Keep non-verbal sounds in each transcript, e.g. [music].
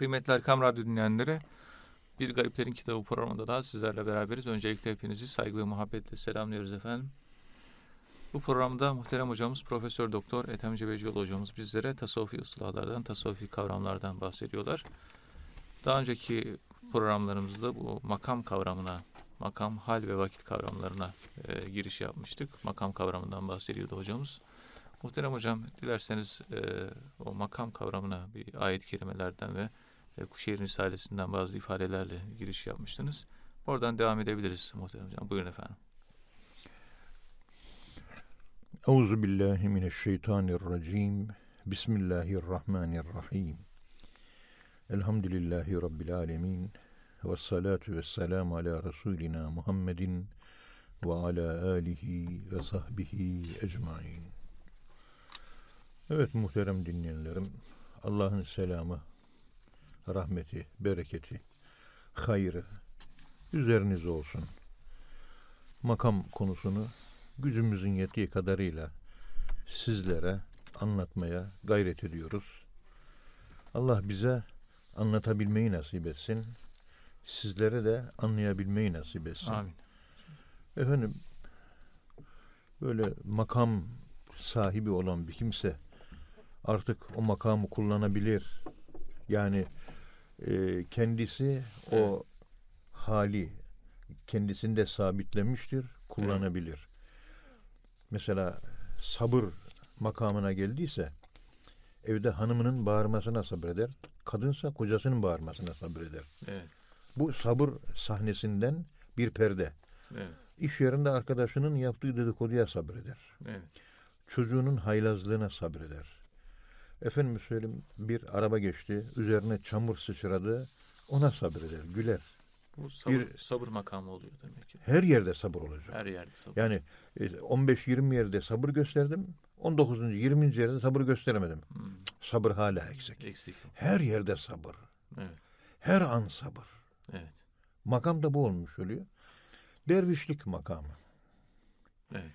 Kıymetli Erkam Radyo dinleyenleri, Bir Gariplerin Kitabı programında da sizlerle beraberiz. Öncelikle hepinizi saygı ve muhabbetle selamlıyoruz efendim. Bu programda muhterem hocamız Profesör Doktor Ethem Cebecioğlu hocamız bizlere tasavvufi ıslahlardan, tasavvufi kavramlardan bahsediyorlar. Daha önceki programlarımızda bu makam kavramına, makam, hal ve vakit kavramlarına e, giriş yapmıştık. Makam kavramından bahsediyordu hocamız. Muhterem hocam dilerseniz e, o makam kavramına bir ayet kelimelerden ve e, Kuşehir Risalesinden bazı ifadelerle giriş yapmıştınız. Oradan devam edebiliriz muhterem hocam. Buyurun efendim. Euzu billahi mineşşeytanirracim. Bismillahirrahmanirrahim. Elhamdülillahi rabbil alamin. Ve salatu ve selamu ala Resulina Muhammedin ve ala alihi ve sahbihi ecmain. Evet muhterem dinleyenlerim, Allah'ın selamı, rahmeti, bereketi, hayrı üzerinize olsun. Makam konusunu gücümüzün yettiği kadarıyla sizlere anlatmaya gayret ediyoruz. Allah bize anlatabilmeyi nasip etsin. Sizlere de anlayabilmeyi nasip etsin. Amin. Efendim böyle makam sahibi olan bir kimse artık o makamı kullanabilir. Yani e, kendisi o hali kendisinde sabitlemiştir, kullanabilir. Mesela sabır makamına geldiyse evde hanımının bağırmasına sabreder, kadınsa kocasının bağırmasına sabreder. Evet. Bu sabır sahnesinden bir perde. Evet. İş yerinde arkadaşının yaptığı dedikoduya sabreder. Evet. Çocuğunun haylazlığına sabreder. Efendim söyleyeyim bir araba geçti, üzerine çamur sıçradı, ona sabreder, güler. Bu sabır, Bir- sabır makamı oluyor demek ki. Her yerde sabır olacak. Her yerde sabır. Yani e, 15-20 yerde sabır gösterdim, 19. 20. yerde sabır gösteremedim. Hmm, Sabır hala eksik. eksik. Her yerde sabır. Evet. Her an sabır. Evet. Makam da bu olmuş oluyor. Dervişlik makamı. Evet.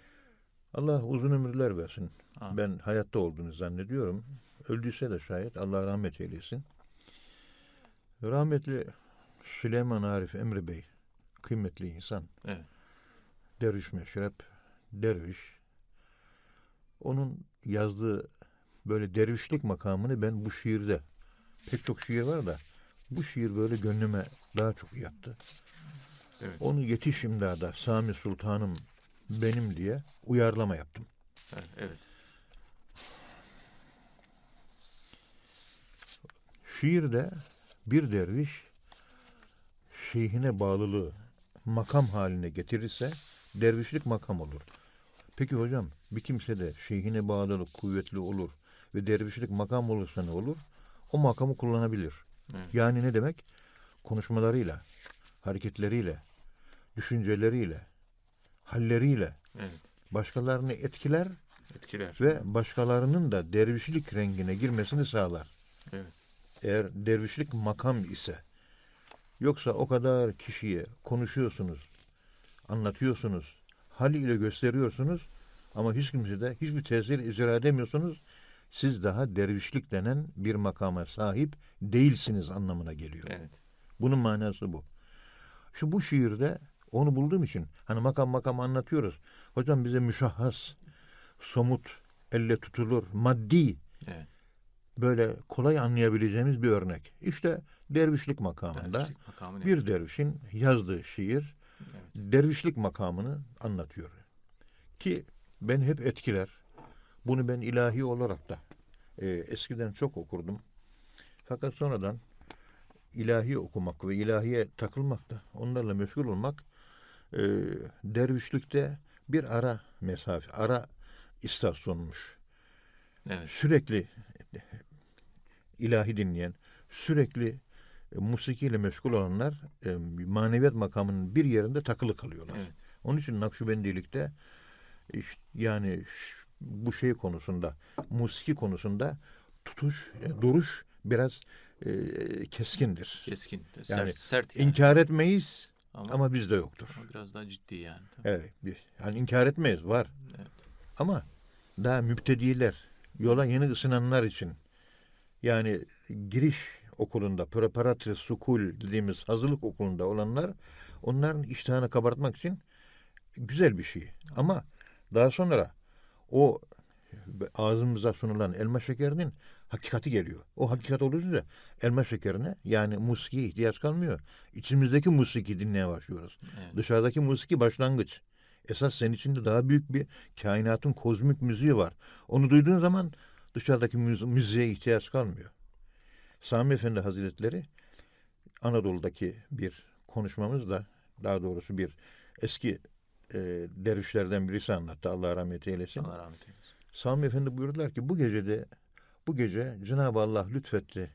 Allah uzun ömürler versin. Amin. Ben hayatta olduğunu zannediyorum. Öldüyse de şayet Allah rahmet eylesin. Rahmetli Süleyman Arif Emre Bey, kıymetli insan, Evet. derviş meşrep, derviş. Onun yazdığı böyle dervişlik makamını ben bu şiirde, pek çok şiir var da bu şiir böyle gönlüme daha çok yattı. Evet. Onu yetiş imdada Sami Sultanım benim diye uyarlama yaptım. Evet. Şiirde bir derviş şeyhine bağlılığı makam haline getirirse dervişlik makam olur. Peki hocam bir kimse de şeyhine bağlılık kuvvetli olur ve dervişlik makam olursa ne olur? O makamı kullanabilir. Evet. Yani ne demek? Konuşmalarıyla, hareketleriyle, düşünceleriyle, halleriyle Evet. başkalarını etkiler Etkiler. ve başkalarının da dervişlik rengine girmesini sağlar. Evet. Eğer dervişlik makam ise yoksa o kadar kişiye konuşuyorsunuz, anlatıyorsunuz, hal ile gösteriyorsunuz ama hiç kimse de hiçbir tesir icra edemiyorsunuz. Siz daha dervişlik denen bir makama sahip değilsiniz anlamına geliyor. Evet. Bunun manası bu. Şu bu şiirde onu bulduğum için hani makam makam anlatıyoruz. Hocam bize müşahhas, somut, elle tutulur, maddi Evet. böyle kolay anlayabileceğimiz bir örnek. İşte dervişlik makamında Dervişlik makamı bir dervişin yazdığı şiir Evet. dervişlik makamını anlatıyor. Ki ben hep etkiler. Bunu ben ilahi olarak da e, eskiden çok okurdum. Fakat sonradan ilahi okumak ve ilahiye takılmak da onlarla meşgul olmak e, dervişlikte bir ara mesafe, ara istasyonmuş. Evet. Sürekli ilahi dinleyen, sürekli e, musikiyle meşgul olanlar e, maneviyat makamının bir yerinde takılı kalıyorlar. Evet. Onun için Nakşibendilikte iş- yani bu şey konusunda, musiki konusunda tutuş, e, duruş biraz e, keskindir. Keskin. Sert. Yani sert yani. İnkar etmeyiz ama, ama bizde yoktur. ama biraz daha ciddi yani. Tabii. Evet, bir- yani inkar etmeyiz var. Evet. Ama daha müptediler, yola yeni ısınanlar için yani giriş okulunda, preparatory school dediğimiz hazırlık okulunda olanlar onların iştahını kabartmak için güzel bir şey. Ama daha sonra o ağzımıza sunulan elma şekerinin hakikati geliyor. O hakikat olunca elma şekerine yani musikiye ihtiyaç kalmıyor. İçimizdeki musiki dinlemeye başlıyoruz. Evet. Dışarıdaki musiki başlangıç. Esas senin içinde daha büyük bir kainatın kozmik müziği var. Onu duyduğun zaman dışarıdaki müzi- müziğe ihtiyaç kalmıyor. Sami Efendi Hazretleri Anadolu'daki bir konuşmamızda daha doğrusu bir eski e, dervişlerden birisi anlattı. Allah rahmet eylesin. Allah rahmet eylesin. Sami Efendi buyurdular ki bu gecede bu gece Cenab-ı Allah lütfetti.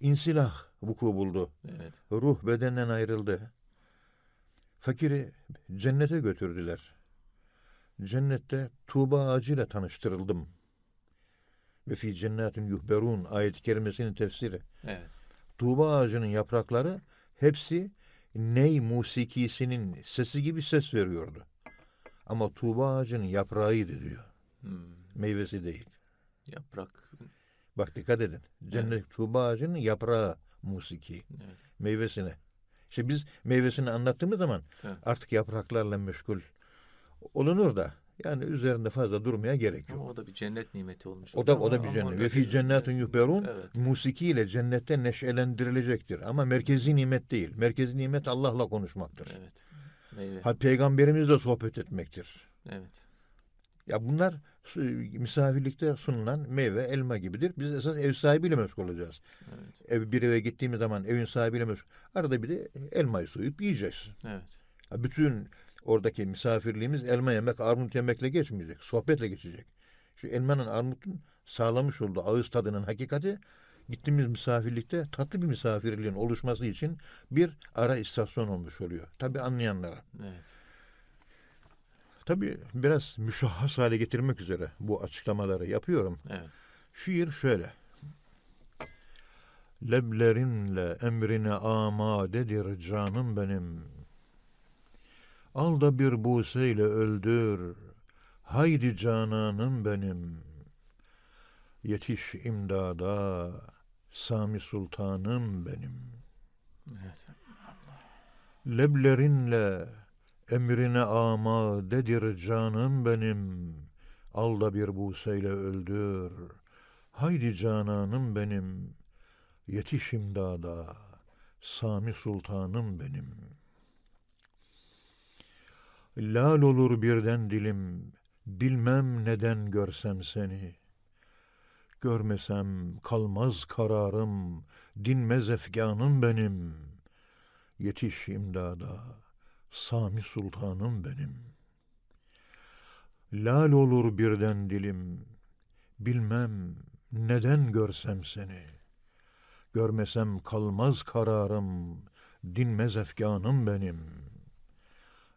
İnsilah vuku buldu. Evet. Ruh bedenden ayrıldı. Fakiri cennete götürdüler. Cennette Tuğba ağacıyla tanıştırıldım. Ve fi cennetin yuhberun ayet-i kerimesinin tefsiri. Evet. Tuğba ağacının yaprakları hepsi ney musikisinin sesi gibi ses veriyordu. Ama Tuğba ağacının yaprağıydı diyor. Hmm. Meyvesi değil. Yaprak. Bak dikkat edin. Cennet Tuğba ağacının yaprağı musiki. Evet. Meyvesine. İşte biz meyvesini anlattığımız zaman Evet. artık yapraklarla meşgul olunur da yani üzerinde fazla durmaya gerek Ama yok. o da bir cennet nimeti olmuş. O da o da ama- bir ama cennet. Ve fi cennetin yuhberun Evet. musiki ile cennette neşelendirilecektir. Ama merkezi nimet değil. Merkezi nimet Allah'la konuşmaktır. Evet. Meyve. Ha, peygamberimizle sohbet etmektir. Evet. Ya bunlar misafirlikte sunulan meyve, elma gibidir. Biz esas ev sahibiyle meşgul olacağız. Evet. Ev bir eve gittiğimiz zaman evin sahibiyle meşgul. Arada bir de elmayı soyup yiyeceğiz. Evet. Bütün oradaki misafirliğimiz elma yemek, armut yemekle geçmeyecek. Sohbetle geçecek. Şu elmanın, armutun sağlamış olduğu ağız tadının hakikati gittiğimiz misafirlikte tatlı bir misafirliğin oluşması için bir ara istasyon olmuş oluyor. Tabi anlayanlara. Evet. Tabi biraz müşahhas hale getirmek üzere bu açıklamaları yapıyorum. Evet. Şiir şöyle. Leblerinle emrine amadedir canım benim. Al da bir buseyle öldür. Haydi cananım benim. Yetiş imdada. Sami Sultanım benim. Evet. Leblerinle emrine amadedir canım benim. Al da bir buseyle öldür. Haydi cananım benim. Yetiş imdada. Sami Sultanım benim. Lal olur birden dilim. Bilmem neden görsem seni. Görmesem kalmaz kararım. Dinmez efganım benim. Yetiş imdada. Sami Sultanım benim. Lal olur birden dilim. Bilmem neden görsem seni. Görmesem kalmaz kararım. Dinmez efganım benim.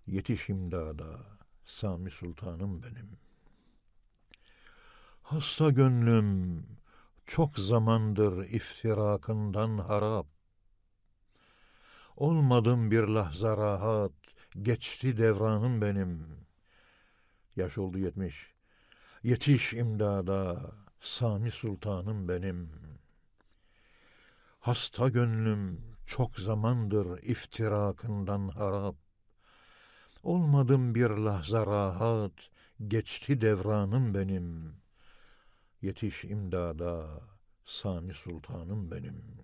Yetiş imdada. Sami Sultanım benim. Hasta gönlüm çok zamandır iftirakından harap. Olmadım bir lahza rahat, geçti devranım benim. Yaş oldu yetmiş. Yetiş imdada, Sami Sultanım benim. Hasta gönlüm çok zamandır iftirakından harap. Olmadım bir lahza rahat, geçti devranım benim. Yetiş imdada, Sami Sultanım benim.''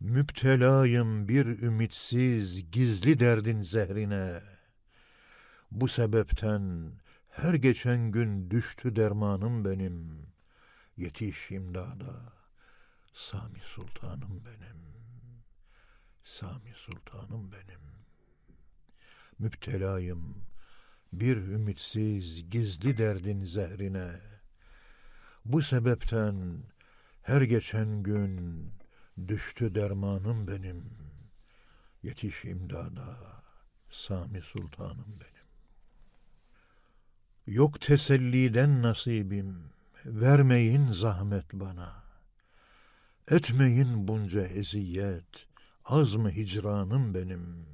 Müptelayım bir ümitsiz gizli derdin zehrine. Bu sebepten her geçen gün düştü dermanım benim. Yetiş imdada. Sami Sultanım benim. Sami Sultanım benim. Müptelayım bir ümitsiz gizli derdin zehrine. Bu sebepten her geçen gün Düştü dermanım benim. Yetiş imdada. Sami Sultanım benim. Yok teselliden nasibim. Vermeyin zahmet bana. Etmeyin bunca eziyet. Az mı hicranım benim.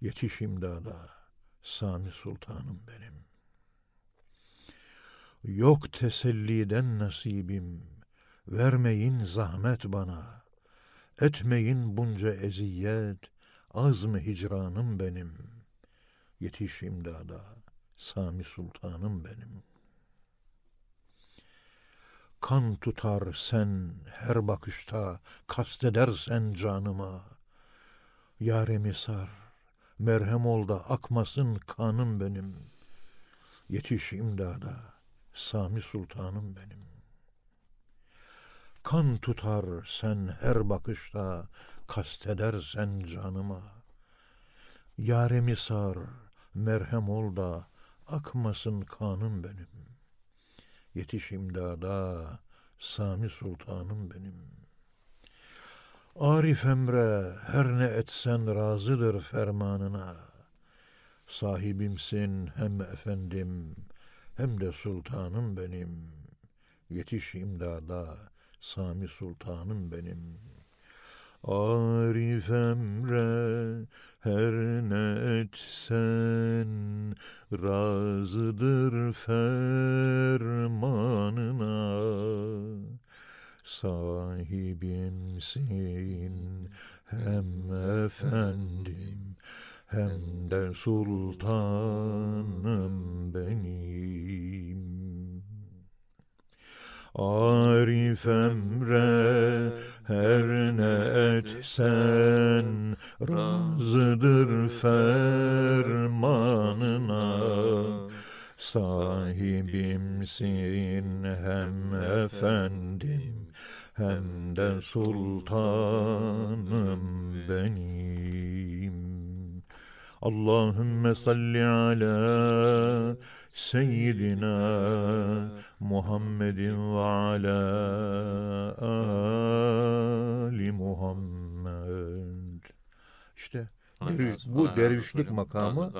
Yetiş imdada. Sami Sultanım benim. Yok teselliden nasibim. Vermeyin zahmet bana. Etmeyin bunca eziyet. Az mı hicranım benim. Yetiş imdada. Sami Sultanım benim. Kan tutar sen her bakışta, kastedersen canıma. Yaremi sar, merhem ol da akmasın kanım benim. Yetiş imdada, Sami Sultanım benim. Kan tutar sen her bakışta, kastedersen canıma. Yaremi sar, merhem ol da akmasın kanım benim. Yetiş imdada, Sami Sultanım benim. Arif emre her ne etsen razıdır fermanına. Sahibimsin hem efendim hem de sultanım benim. Yetiş imdada, Sami Sultanım benim. Arif emre her ne etsen razıdır fermanına. Sahibimsin hem efendim hem de sultanım benim. Arif emre her ne etsen razıdır fermanına. Sahibimsin hem efendim hem de sultanım benim. Allahümme salli ala seyyidina Muhammedin ve ala ali Muhammed. İşte Allah Derviş- bu Allah dervişlik hocam. makamı-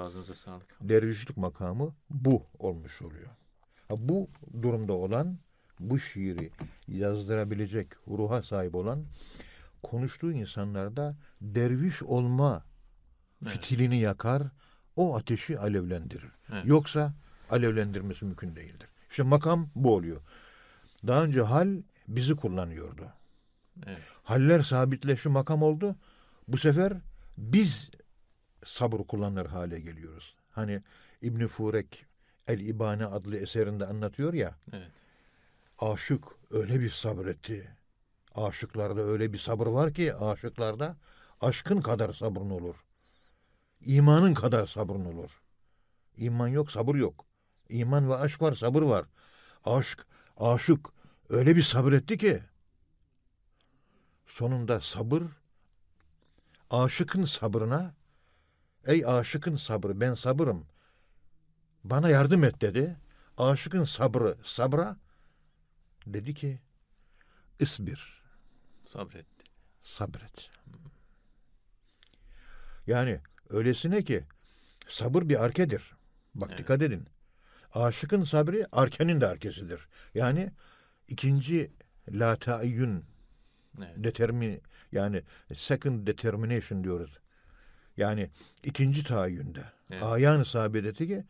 dervişlik makamı bu olmuş oluyor. Bu durumda olan bu şiiri yazdırabilecek ruha sahip olan konuştuğu insanlarda derviş olma Evet. fitilini yakar, o ateşi alevlendirir. Evet. Yoksa alevlendirmesi mümkün değildir. İşte makam bu oluyor. Daha önce hal bizi kullanıyordu. Evet. Haller sabitleşi makam oldu. Bu sefer biz sabır kullanır hale geliyoruz. Hani İbn Furek El İbane adlı eserinde anlatıyor ya. Evet. Aşık öyle bir sabretti. Aşıklarda öyle bir sabır var ki aşıklarda aşkın kadar sabrın olur. İmanın kadar sabrın olur. İman yok, sabır yok. İman ve aşk var, sabır var. Aşk, aşık öyle bir sabretti ki sonunda sabır aşıkın sabrına ey aşıkın sabrı ben sabırım bana yardım et dedi. Aşıkın sabrı sabra dedi ki ısbir Sabretti. sabret. Yani öylesine ki sabır bir arkedir. Bak Evet. dikkat edin. Aşıkın sabrı arkenin de arkesidir. Yani ikinci la taayyün Evet. determin yani second determination diyoruz. Yani ikinci tahayyünde. Evet. Ayan sabedeti ki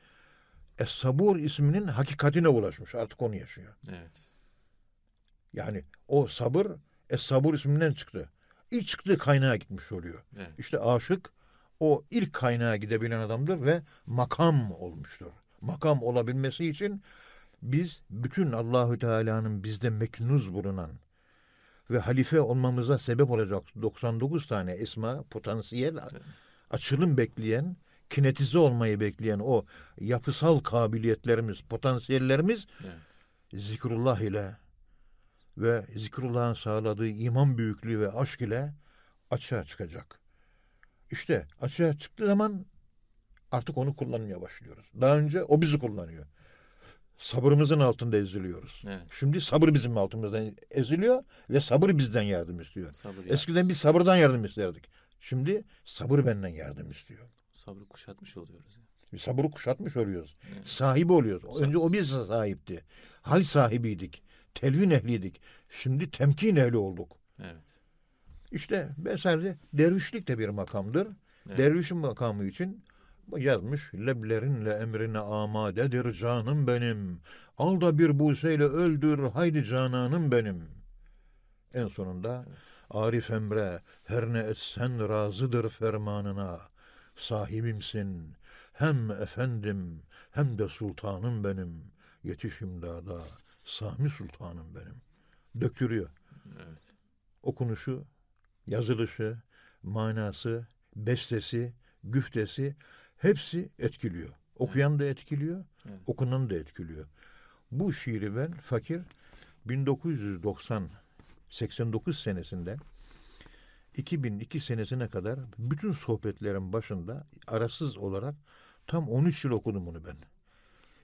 Es-Sabur isminin hakikatine ulaşmış. Artık onu yaşıyor. Evet. Yani o sabır Es-Sabur isminden çıktı. İlk çıktığı kaynağa gitmiş oluyor. Evet. İşte aşık o ilk kaynağa gidebilen adamdır ve makam olmuştur. Makam olabilmesi için biz bütün Allahü Teala'nın bizde meknuz bulunan ve halife olmamıza sebep olacak 99 tane esma, potansiyel açılım bekleyen, kinetize olmayı bekleyen o yapısal kabiliyetlerimiz, potansiyellerimiz Evet. zikrullah ile ve zikrullahın sağladığı iman büyüklüğü ve aşk ile açığa çıkacak. İşte açığa çıktığı zaman artık onu kullanmaya başlıyoruz. Daha önce o bizi kullanıyor. Sabırımızın altında eziliyoruz. Evet. Şimdi sabır bizim altımızdan eziliyor ve sabır bizden yardım istiyor. Sabır ya- Eskiden biz sabırdan yardım isterdik. Şimdi sabır benden yardım istiyor. sabrı kuşatmış oluyoruz. ya. Bir sabırı kuşatmış oluyoruz. Evet. Sahibi oluyoruz. Önce o biz sahipti. Hal sahibiydik. Telvin ehliydik. Şimdi temkin ehli olduk. Evet. İşte sadece dervişlik de bir makamdır. Evet. Dervişin makamı için yazmış. Leblerinle emrine amadedir canım benim. Al da bir buseyle öldür haydi cananım benim. En sonunda Evet. Arif Emre her ne etsen razıdır fermanına. Sahibimsin hem efendim hem de sultanım benim. Yetiş imdada Sami sultanım benim. Döktürüyor. Evet. Okunuşu, yazılışı, manası, bestesi, güftesi hepsi etkiliyor. Okuyan da etkiliyor, Evet. okunan da etkiliyor. Bu şiiri ben fakir 1990 89 senesinden 2002 senesine kadar bütün sohbetlerin başında arasız olarak tam 13 yıl okudum bunu ben.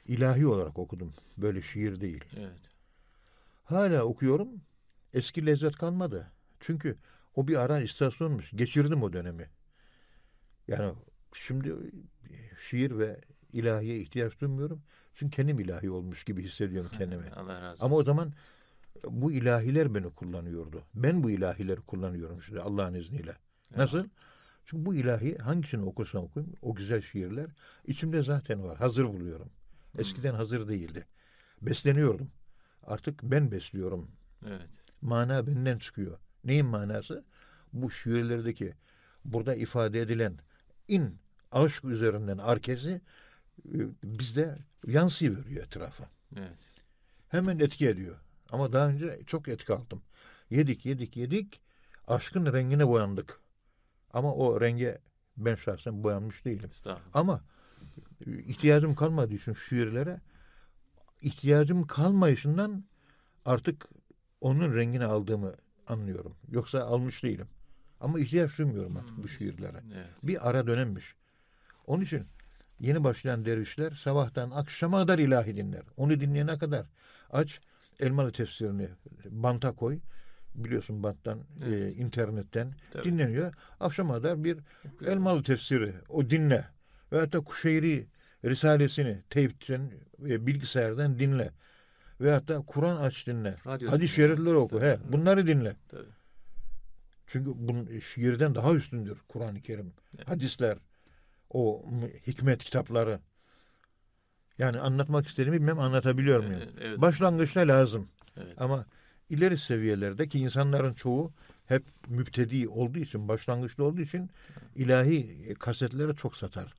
İlahi olarak okudum. Böyle şiir değil. Evet. Hala okuyorum. Eski lezzet kalmadı. Çünkü o bir ara istasyonmuş. Geçirdim o dönemi. Yani şimdi şiir ve ilahiye ihtiyaç duymuyorum. Çünkü kendim ilahi olmuş gibi hissediyorum kendimi. Allah razı olsun. Ama o zaman bu ilahiler beni kullanıyordu. Ben bu ilahileri kullanıyorum şimdi Allah'ın izniyle. Nasıl? Çünkü bu ilahi hangisini okursam okuyayım o güzel şiirler içimde zaten var. Hazır buluyorum. Eskiden hazır değildi. Besleniyordum. Artık ben besliyorum. Evet. Mana benden çıkıyor. Neyin manası? Bu şiirlerdeki burada ifade edilen in aşk üzerinden arkesi e, bizde yansıyıveriyor etrafa. Evet. Hemen etki ediyor. Ama daha önce çok etki aldım. Yedik, yedik, yedik. Aşkın rengine boyandık. Ama o renge ben şahsen boyanmış değilim. Ama e, ihtiyacım kalmadığı için şiirlere ihtiyacım kalmayışından artık onun rengini aldığımı anlıyorum. Yoksa almış değilim. Ama ihtiyaç duymuyorum artık bu şiirlere. Evet. Bir ara dönemmiş. Onun için yeni başlayan dervişler sabahtan akşama kadar ilahi dinler. Onu dinleyene kadar aç Elmalı tefsirini banta koy. Biliyorsun banttan, Evet. e, internetten Tabii. dinleniyor. Akşama kadar bir Okuyorum. Elmalı tefsiri o dinle. Veyahut da Kuşeyri Risalesini teypten ve bilgisayardan dinle. Veyahut da Kur'an aç dinle. Radyo Hadis-i şerifleri oku. Tabii. He, bunları dinle. Tabii. Çünkü bunun şiirden daha üstündür Kur'an-ı Kerim. Evet. Hadisler, o hikmet kitapları. Yani anlatmak istediğimi bilmem anlatabiliyor muyum? Evet, evet. Başlangıçta lazım. Evet. Ama ileri seviyelerdeki insanların çoğu hep müptedi olduğu için, başlangıçta olduğu için ilahi kasetleri çok satar.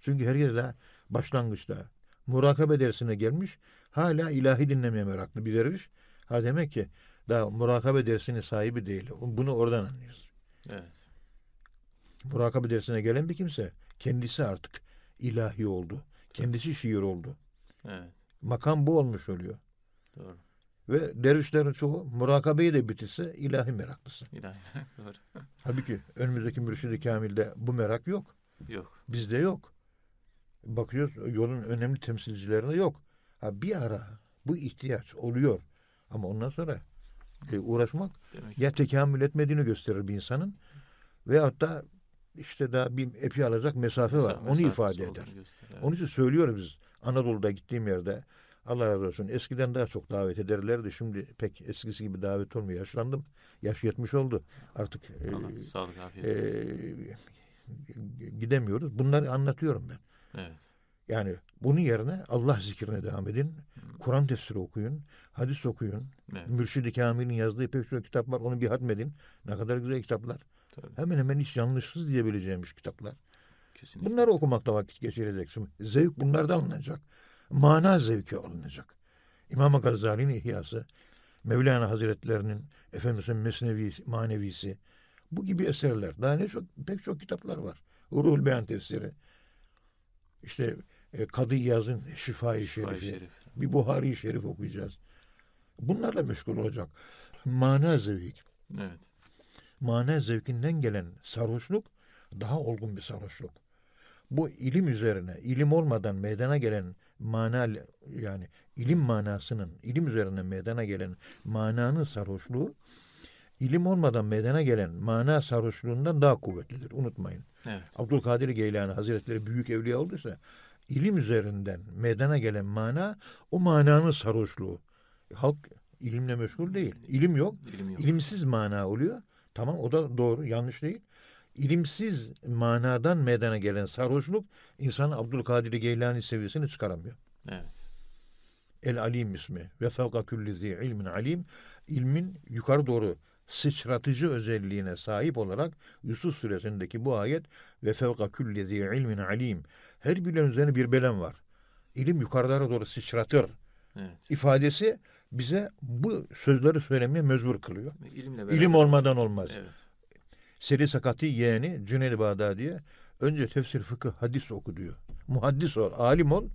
Çünkü her yerde başlangıçta murakabe dersine gelmiş, hala ilahi dinlemeye meraklı bir derviş. Ha demek ki daha murakabe dersinin sahibi değil. Bunu oradan anlıyoruz. Evet. Murakabe dersine gelen bir kimse kendisi artık ilahi oldu. Kendisi şiir oldu. Evet. Makam bu olmuş oluyor. Doğru. Ve dervişlerin çoğu murakabeyi de bitirse ilahi meraklısı. İlahi. Doğru. Halbuki önümüzdeki mürşid-i kamilde bu merak yok. Yok. Bizde yok. Bakıyoruz yolun önemli temsilcilerinde yok. Ha bir ara bu ihtiyaç oluyor. Ama ondan sonra e, uğraşmak Demek ya tekamül etmediğini gösterir bir insanın veyahut da işte daha bir epi alacak mesafe var. Mesafe- Onu mesafesi ifade eder. gösterir. Evet. Onun için söylüyoruz biz Anadolu'da gittiğim yerde Allah razı olsun eskiden daha çok davet ederlerdi. Şimdi pek eskisi gibi davet olmuyor. Yaşlandım. Yaş 70 oldu. Artık e, Allah sağlık afiyet e, olsun. gidemiyoruz. Bunları anlatıyorum ben. Evet. Yani bunun yerine Allah zikrine devam edin. Kur'an tefsiri okuyun. Hadis okuyun. Evet. Mürşid-i Kamil'in yazdığı pek çok kitap var. Onu bir hatmedin. Ne kadar güzel kitaplar. Tabii. Hemen hemen hiç yanlışsız diyebileceğimiz kitaplar. Kesinlikle. Bunları okumakla vakit geçireceksin. Zevk bunlardan alınacak. Mana zevki alınacak. İmam Gazali'nin ihyası, Mevlana Hazretlerinin Efendimiz'in Mesnevi, Manevisi, bu gibi eserler. Daha ne çok, pek çok kitaplar var. Ruhul Beyan tefsiri. İşte e, Kadı İyaz'ın Şifai Şerifi. Şerif. Bir Buhari Şerif okuyacağız. Bunlarla meşgul olacak. Mana zevki. Evet. mana zevkinden gelen sarhoşluk daha olgun bir sarhoşluk. Bu ilim üzerine, ilim olmadan meydana gelen mana yani ilim manasının, ilim üzerine meydana gelen mananın sarhoşluğu ilim olmadan meydana gelen mana sarhoşluğundan daha kuvvetlidir. Unutmayın. Evet. Abdülkadir Geylani Hazretleri büyük evliya olduysa ilim üzerinden meydana gelen mana o mananın sarhoşluğu. Halk ilimle meşgul değil. İlim yok. İlim yok. İlimsiz mana oluyor. Tamam o da doğru yanlış değil. İlimsiz manadan meydana gelen sarhoşluk insan Abdülkadir Geylani seviyesini çıkaramıyor. Evet. El Alim ismi ve fevka külli zi ilmin alim ilmin yukarı doğru sıçratıcı özelliğine sahip olarak Yusuf suresindeki bu ayet ve fevka külli zi ilmin alim. Her bilen üzerine bir belen var. İlim yukarılara doğru sıçratır. Evet. ifadesi bize bu sözleri söylemeye mecbur kılıyor. İlimle beraber. İlim olmadan olmaz. Evet. Seri Sakati yeğeni Cüneyd Bağdadi'ye önce tefsir, fıkıh, hadis oku diyor. Muhaddis ol, alim ol.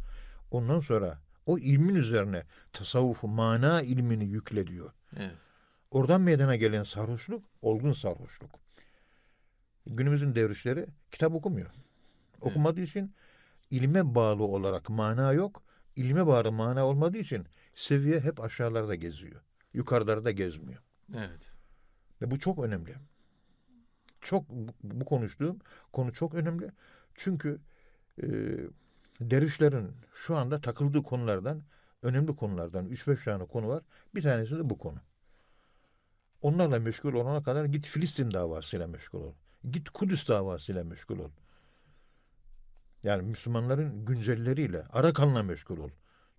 Ondan sonra o ilmin üzerine tasavvufu, mana ilmini yükle diyor. Evet. Oradan meydana gelen sarhoşluk, olgun sarhoşluk. Günümüzün devrişleri kitap okumuyor. Okumadığı için ilme bağlı olarak mana yok. İlme bağlı mana olmadığı için seviye hep aşağılarda geziyor. Yukarılarda gezmiyor. Evet. Ve bu çok önemli. Çok bu, bu konuştuğum konu çok önemli. Çünkü e, dervişlerin şu anda takıldığı konulardan önemli konulardan 3-5 tane konu var. Bir tanesi de bu konu. Onlarla meşgul olana kadar git Filistin davasıyla meşgul ol. Git Kudüs davasıyla meşgul ol. Yani Müslümanların güncelleriyle, Arakan'la meşgul ol.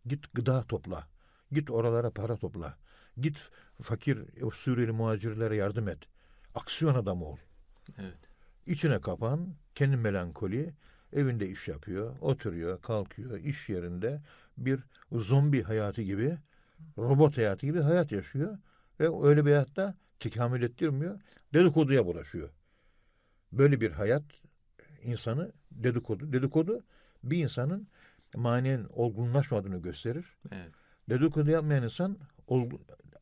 Git gıda topla. Git oralara para topla. Git fakir o Suriyeli muhacirlere yardım et. Aksiyon adamı ol. Evet. İçine kapan, kendi melankoli, evinde iş yapıyor, oturuyor, kalkıyor, iş yerinde bir zombi hayatı gibi, robot hayatı gibi hayat yaşıyor. Ve öyle bir hayatta tekamül ettirmiyor, dedikoduya bulaşıyor. Böyle bir hayat insanı dedikodu, dedikodu bir insanın manen olgunlaşmadığını gösterir. Evet. Dedikodu yapmayan insan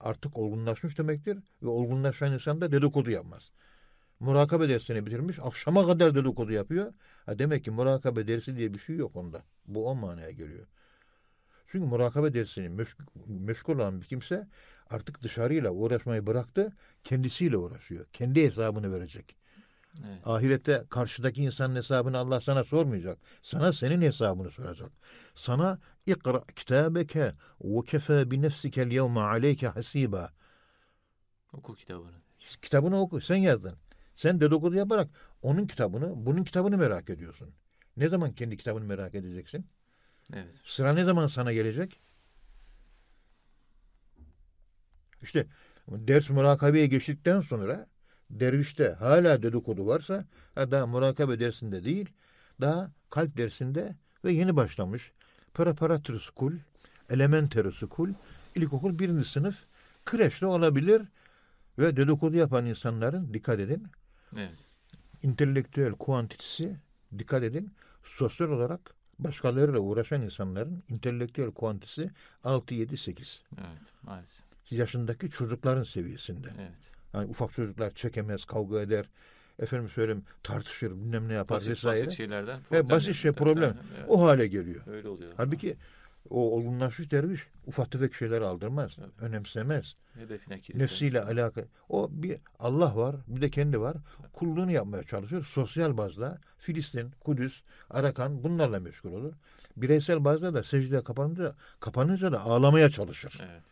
artık olgunlaşmış demektir ve olgunlaşan insan da dedikodu yapmaz. Murakabe dersini bitirmiş, akşama kadar dedikodu yapıyor. Ha demek ki murakabe dersi diye bir şey yok onda. Bu o manaya geliyor. Çünkü murakabe dersini meşgul, meşgul olan bir kimse artık dışarıyla uğraşmayı bıraktı, kendisiyle uğraşıyor. Kendi hesabını verecek. Evet. Ahirette karşıdaki insanın hesabını Allah sana sormayacak. Sana senin hesabını soracak. Sana ikra kitabeke ve kefe bi nefsikel yevme aleyke hasiba. Oku kitabını. Kitabını oku. Sen yazdın. Sen dedikodu yaparak onun kitabını, bunun kitabını merak ediyorsun. Ne zaman kendi kitabını merak edeceksin? Evet. Sıra ne zaman sana gelecek? İşte ders murakabeye geçtikten sonra dervişte hala dedikodu varsa ha daha murakabe dersinde değil daha kalp dersinde ve yeni başlamış preparatory school, elementary school, ilkokul birinci sınıf kreşte olabilir ve dedikodu yapan insanların dikkat edin Evet. intelektüel kuantitesi dikkat edin sosyal olarak başkalarıyla uğraşan insanların intelektüel kuantitesi 6 7 8 Evet. Maalesef. yaşındaki çocukların seviyesinde. Evet. Yani ufak çocuklar çekemez, kavga eder. Efendim söyleyeyim tartışır, bilmem ne yapar Basit, vesaire. basit şeylerden problem basit şey problem. Evet. O hale geliyor. Öyle oluyor. Halbuki o olgunlaşmış derviş ufak tefek şeyler aldırmaz, Tabii. önemsemez. Hedefine kilitlenir. Nefsiyle alakalı. O bir Allah var, bir de kendi var. Kulluğunu yapmaya çalışıyor. Sosyal bazda Filistin, Kudüs, Arakan bunlarla meşgul olur. Bireysel bazda da secdeye kapanınca, kapanınca da ağlamaya çalışır. Evet.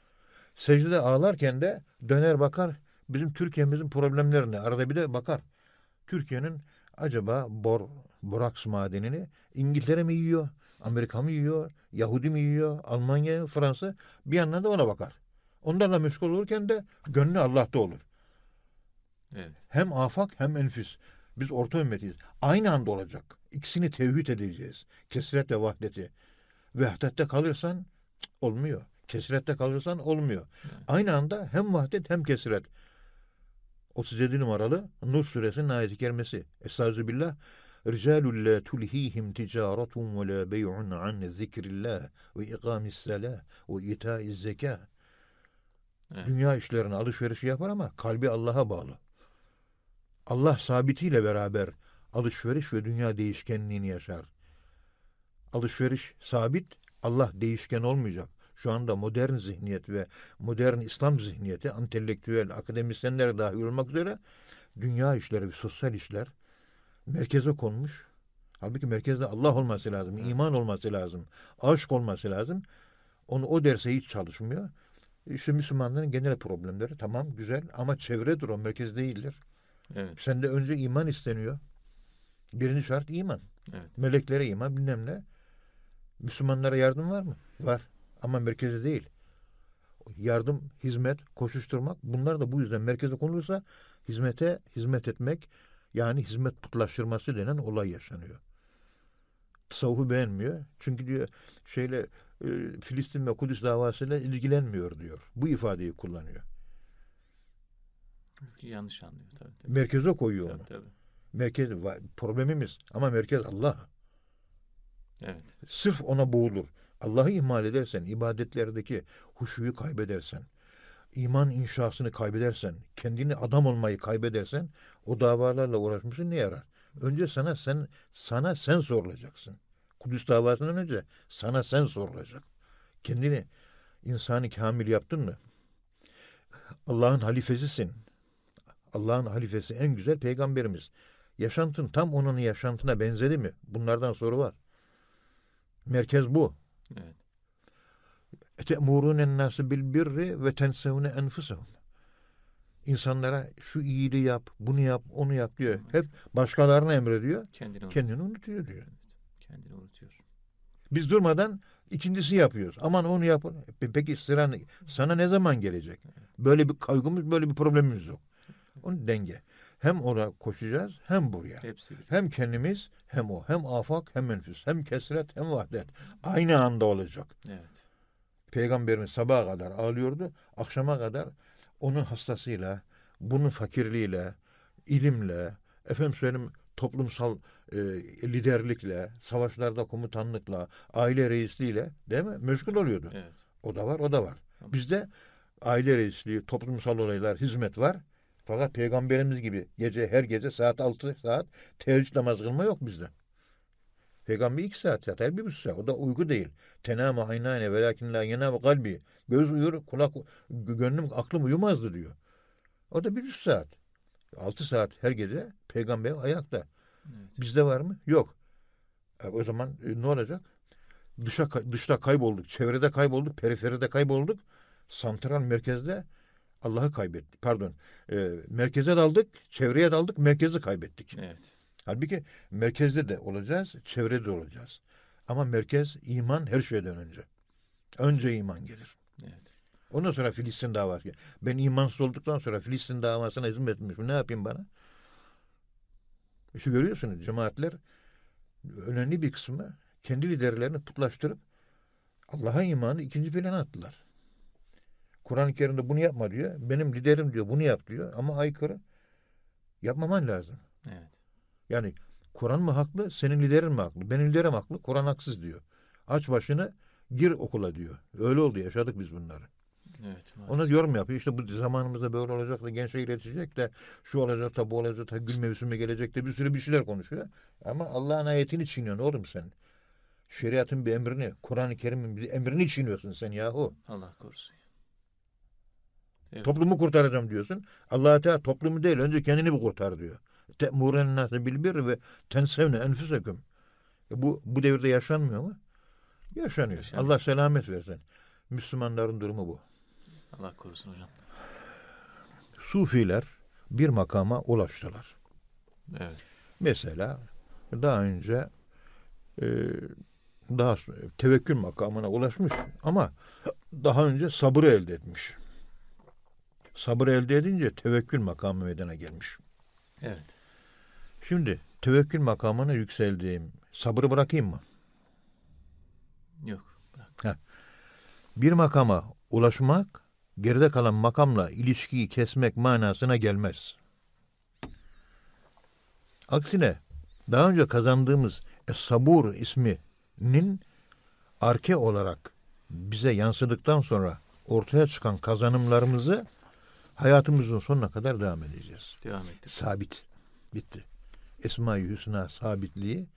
Secdede ağlarken de döner bakar bizim Türkiye'mizin problemlerine. Arada bir de bakar. Türkiye'nin acaba bor, boraks madenini İngiltere mi yiyor? Amerika mı yiyor? Yahudi mi yiyor? Almanya, Fransa? Bir yandan da ona bakar. Onlarla meşgul olurken de gönlü Allah'ta olur. Evet. Hem afak hem enfüs. Biz orta ümmetiyiz. Aynı anda olacak. İkisini tevhid edeceğiz. Kesret ve vahdeti. Vahdette kalırsan cık, olmuyor. Kesrette kalırsan olmuyor. Evet. Aynı anda hem vahdet hem kesret. 37 numaralı Nur suresinin ayeti kerimesi. Estağfirullah. Tulhihim ticaretun ve la bey'un an zikrillah ve ikamis salah ve itaiz zekâh. Evet. Dünya işlerini alışverişi yapar ama kalbi Allah'a bağlı. Allah sabitiyle beraber alışveriş ve dünya değişkenliğini yaşar. Alışveriş sabit, Allah değişken olmayacak. Şu anda modern zihniyet ve modern İslam zihniyeti, entelektüel, akademisyenler dahil olmak üzere dünya işleri ve sosyal işler merkeze konmuş. Halbuki merkezde Allah olması lazım, iman olması lazım, aşk olması lazım. Onu o derse hiç çalışmıyor. İşte Müslümanların genel problemleri tamam güzel ama çevredir o merkez değildir. Evet. Sende önce iman isteniyor. Birinci şart iman. Evet. Meleklere iman bilmem ne. Müslümanlara yardım var mı? Var. Ama merkezde değil. yardım, hizmet, koşuşturmak bunlar da bu yüzden merkeze konulursa hizmete hizmet etmek yani hizmet putlaştırması denen olay yaşanıyor. Tasavvufu beğenmiyor. Çünkü diyor şeyle e, Filistin ve Kudüs davasıyla ilgilenmiyor diyor. Bu ifadeyi kullanıyor. Yanlış anlıyor tabii. tabii. Merkeze koyuyor onu. Tabii, tabii. Merkez problemimiz ama merkez Allah. Evet. Sırf ona boğulur. Allah'ı ihmal edersen, ibadetlerdeki huşuyu kaybedersen, iman inşasını kaybedersen, kendini adam olmayı kaybedersen o davalarla uğraşmışsın ne yarar? Önce sana sen sana sen sorulacaksın. Kudüs davasından önce sana sen sorulacak. Kendini insanı kamil yaptın mı? Allah'ın halifesisin. Allah'ın halifesi en güzel peygamberimiz. Yaşantın tam onun yaşantına benzedi mi? Bunlardan soru var. Merkez bu. Evet. Ete'murûnen nâse bil birri ve tensevne enfusehum. İnsanlara şu iyiliği yap, bunu yap, onu yap diyor. Hep başkalarına emrediyor. Kendini unutuyor. Kendini unutuyor diyor. Kendini unutuyor. Biz durmadan ikincisi yapıyoruz. Aman onu. Pe- Peki sıran sana ne zaman gelecek? Böyle bir kaygımız, böyle bir problemimiz yok. Onun denge. Hem oraya koşacağız hem buraya. Hepsi. Hem kendimiz hem o. Hem afak hem enfüs. Hem kesret hem vahdet. Aynı anda olacak. Evet. Peygamberimiz sabaha kadar ağlıyordu. Akşama kadar onun hastasıyla, bunun fakirliğiyle, ilimle, efendim söyleyeyim toplumsal e, liderlikle, savaşlarda komutanlıkla, aile reisliğiyle değil mi? Meşgul oluyordu. Evet. O da var, o da var. Bizde aile reisliği, toplumsal olaylar, hizmet var. Fakat peygamberimiz gibi gece her gece saat 6 saat teheccüd namaz kılma yok bizde. Peygamber iki saat yatar, bir buçuk saat. O da uyku değil. Tenâme aynâne velâkin lâ yenâme kalbi. Göz uyur, kulak, gönlüm, aklım uyumazdı diyor. O da bir buçuk saat. Altı saat her gece peygamber ayakta. Evet. Bizde var mı? Yok. E, o zaman e, ne olacak? Dışa, dışta kaybolduk, çevrede kaybolduk, periferide kaybolduk. Santral merkezde Allah'ı kaybettik. Pardon. E, merkeze daldık, çevreye daldık, merkezi kaybettik. Evet. Halbuki merkezde de olacağız, çevrede de olacağız. Ama merkez iman her şeyden önce. Önce iman gelir. Evet. Ondan sonra Filistin davası. Ben imansız olduktan sonra Filistin davasına hizmet etmişim. Ne yapayım bana? İşte görüyorsunuz cemaatler önemli bir kısmı kendi liderlerini putlaştırıp Allah'a imanı ikinci plana attılar. Kur'an-ı Kerim'de bunu yapma diyor. Benim liderim diyor bunu yap diyor. Ama aykırı. Yapmaman lazım. Evet. Yani Kur'an mı haklı, senin liderin mi haklı? Benim liderim haklı, Kur'an haksız diyor. Aç başını, gir okula diyor. Öyle oldu, yaşadık biz bunları. Evet. Ona yorum yapıyor. İşte bu zamanımızda böyle olacak da gençler iletecek de şu olacak da bu olacak da gül mevsimi gelecek de bir sürü bir şeyler konuşuyor. Ama Allah'ın ayetini çiğniyorsun oğlum sen. Şeriatın bir emrini, Kur'an-ı Kerim'in bir emrini çiğniyorsun sen yahu. Allah korusun. Evet. Toplumu kurtaracağım diyorsun. allah Teala toplumu değil önce kendini bir kurtar diyor. Te'muren nâse bil birri ve tensevne enfüseküm. E bu, bu devirde yaşanmıyor mu? Yaşanıyor. Yaşanıyor. Allah selamet versin. Müslümanların durumu bu. Allah korusun hocam. Sufiler bir makama ulaştılar. Evet. Mesela daha önce e, daha tevekkül makamına ulaşmış ama daha önce sabır elde etmiş. Sabır elde edince tevekkül makamı meydana gelmiş. Evet. Şimdi tevekkül makamına yükseldiğim sabrı bırakayım mı? Yok. Bırak. Bir makama ulaşmak geride kalan makamla ilişkiyi kesmek manasına gelmez. Aksine daha önce kazandığımız Es-Sabur isminin arke olarak bize yansıdıktan sonra ortaya çıkan kazanımlarımızı hayatımızın sonuna kadar devam edeceğiz. Devam ettik. Sabit. Bitti. Esma-i Hüsna sabitliği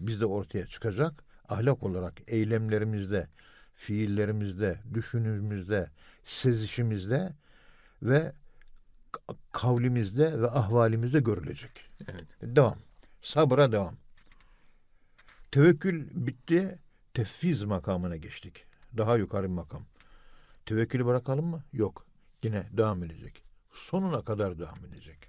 bizde ortaya çıkacak. Ahlak olarak eylemlerimizde, fiillerimizde, düşünümüzde, sezişimizde ve kavlimizde ve ahvalimizde görülecek. Evet. Devam. Sabıra devam. Tevekkül bitti. Tefviz makamına geçtik. Daha yukarı bir makam. Tevekkülü bırakalım mı? Yok. Yine devam edecek. Sonuna kadar devam edecek.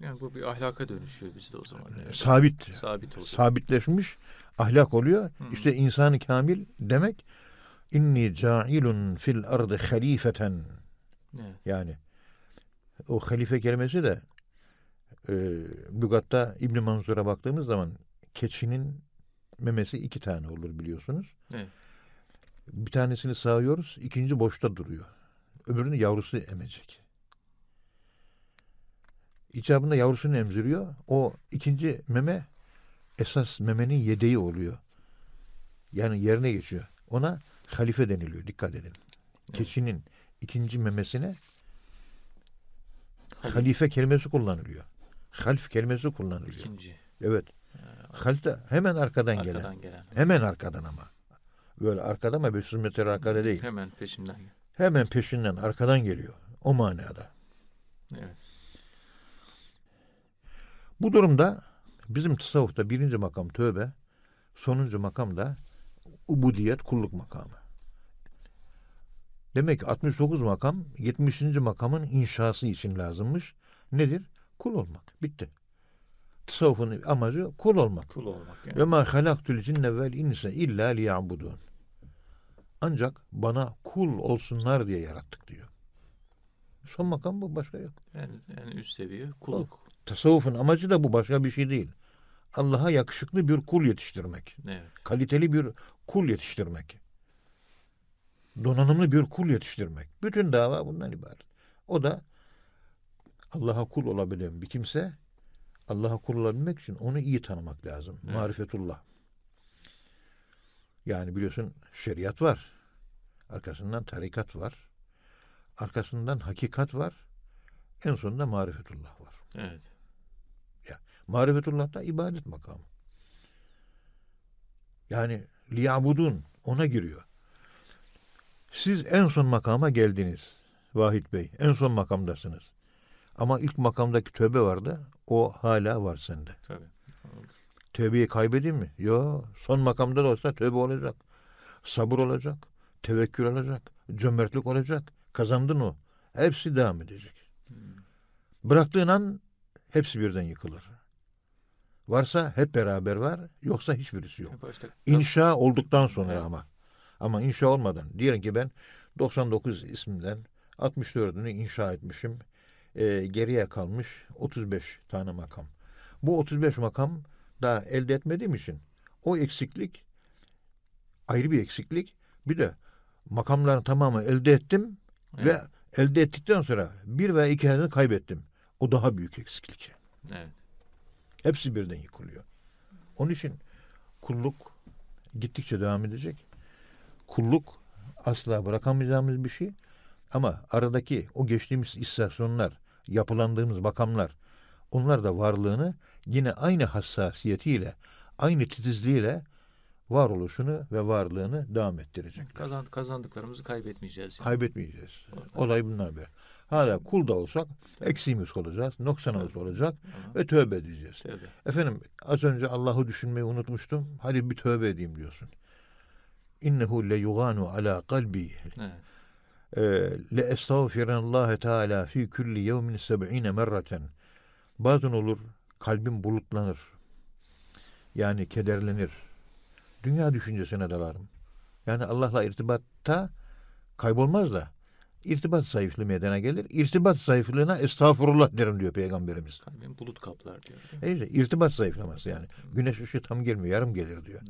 Yani bu bir ahlaka dönüşüyor bizde o zaman. Yani. Sabit. Sabit oluyor. Sabitleşmiş ahlak oluyor. Hı. İşte insanı kamil demek inni cailun fil ardı halifeten Evet. yani o halife kelimesi de e, Lügat'ta İbn Mansur'a baktığımız zaman keçinin memesi iki tane olur biliyorsunuz. Evet. Bir tanesini sağıyoruz, ikinci boşta duruyor. Öbürünü yavrusu emecek. İcabında yavrusunu emziriyor. O ikinci meme esas memenin yedeği oluyor. Yani yerine geçiyor. Ona halife deniliyor. Dikkat edin. Keçinin ikinci memesine Halif. halife kelimesi kullanılıyor. Half kelimesi kullanılıyor. İkinci. Evet. Half de hemen arkadan, gelen. Arkadan gelen. Hemen arkadan ama. Böyle arkada ama 500 metre arkada değil. Hemen peşinden. Hemen peşinden arkadan geliyor. O manada. Evet. Bu durumda bizim tasavvufta birinci makam tövbe, sonuncu makam da ubudiyet kulluk makamı. Demek ki 69 makam 70. makamın inşası için lazımmış. Nedir? Kul olmak. Bitti. Tasavvufun amacı kul olmak. Kul olmak yani. Ve ma halaktul cinne vel insa illa liya'budun. Ancak bana kul olsunlar diye yarattık diyor. Son makam bu başka yok. Yani, yani üst seviye kulluk. Tasavvufun amacı da bu başka bir şey değil. Allah'a yakışıklı bir kul yetiştirmek. Evet. Kaliteli bir kul yetiştirmek. Donanımlı bir kul yetiştirmek. Bütün dava bundan ibaret. O da Allah'a kul olabilen bir kimse Allah'a kul olabilmek için onu iyi tanımak lazım. Evet. Marifetullah. Yani biliyorsun şeriat var. Arkasından tarikat var. Arkasından hakikat var. En sonunda marifetullah var. Evet. Marifetullah da ibadet makamı. Yani liyabudun ona giriyor. Siz en son makama geldiniz Vahit Bey. En son makamdasınız. Ama ilk makamdaki tövbe vardı. O hala var sende. Tabii. Tövbeyi kaybedeyim mi? Yok. Son makamda da olsa tövbe olacak. Sabır olacak. Tevekkül olacak. Cömertlik olacak. Kazandın o. Hepsi devam edecek. Bıraktığın an hepsi birden yıkılır. Varsa hep beraber var. Yoksa hiçbirisi yok. İnşa olduktan sonra ama. Ama inşa olmadan. Diyelim ki ben 99 isminden 64'ünü inşa etmişim. Ee, geriye kalmış 35 tane makam. Bu 35 makam daha elde etmediğim için o eksiklik ayrı bir eksiklik. Bir de makamların tamamı elde ettim Evet. ve elde ettikten sonra bir veya iki tanesini kaybettim. O daha büyük eksiklik. Evet. Hepsi birden yıkılıyor. Onun için kulluk gittikçe devam edecek. Kulluk asla bırakamayacağımız bir şey. Ama aradaki o geçtiğimiz istasyonlar, yapılandığımız makamlar, onlar da varlığını yine aynı hassasiyetiyle, aynı titizliğiyle varoluşunu ve varlığını devam ettirecek. Kazan, kazandıklarımızı kaybetmeyeceğiz. Yani. Kaybetmeyeceğiz. Olay bunlar be. Hala kul da olsak eksiğimiz olacak, noksanımız olacak Ama ve tövbe edeceğiz. tövbe. Efendim az önce Allah'ı düşünmeyi unutmuştum. Hadi bir tövbe edeyim diyorsun. İnnehu le yuganu ala kalbi Evet. le estağfirullahi teala fi kulli yevmin seb'ine merraten. Bazen olur kalbim bulutlanır. Yani kederlenir. Dünya düşüncesine dalarım. Yani Allah'la irtibatta kaybolmaz da irtibat zayıflığı meydana gelir. İrtibat zayıflığına estağfurullah derim diyor Peygamberimiz. Kalbim bulut kaplar diyor. E işte irtibat zayıflaması yani. Güneş ışığı tam gelmiyor, yarım gelir diyor.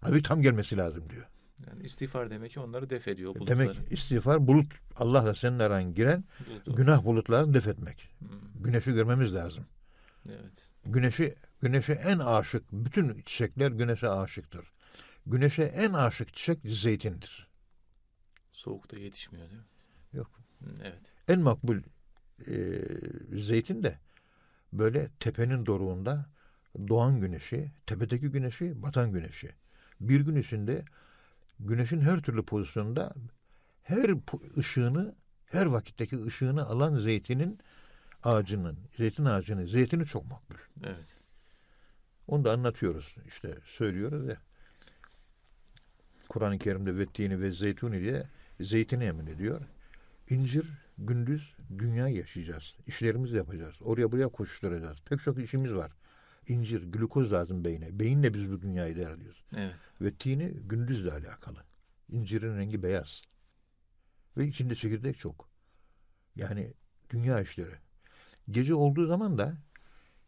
Halbuki tam gelmesi lazım diyor. Yani istiğfar demek ki onları def ediyor bulutları. Demek istiğfar bulut Allah'la senin aran giren Bulut- günah bulutlarını def etmek. Hmm, Güneşi görmemiz lazım. Evet. Güneşi güneşe en aşık bütün çiçekler güneşe aşıktır. Güneşe en aşık çiçek zeytindir. Soğukta yetişmiyor değil mi? Evet. En makbul e, zeytin de böyle tepenin doruğunda doğan güneşi, tepedeki güneşi, batan güneşi. Bir gün içinde güneşin her türlü pozisyonda her ışığını, her vakitteki ışığını alan zeytinin ağacının, zeytin ağacının, zeytini çok makbul. Evet. Onu da anlatıyoruz. işte söylüyoruz ya. Kur'an-ı Kerim'de vettini ve zeytuni diye zeytini emin ediyor. İncir gündüz dünya yaşayacağız. İşlerimizi yapacağız. Oraya buraya koşuşturacağız. Pek çok işimiz var. İncir, glukoz lazım beyine. Beyinle biz bu dünyayı değerliyoruz. Evet. Ve tini gündüzle alakalı. İncirin rengi beyaz. Ve içinde çekirdek çok. Yani dünya işleri. Gece olduğu zaman da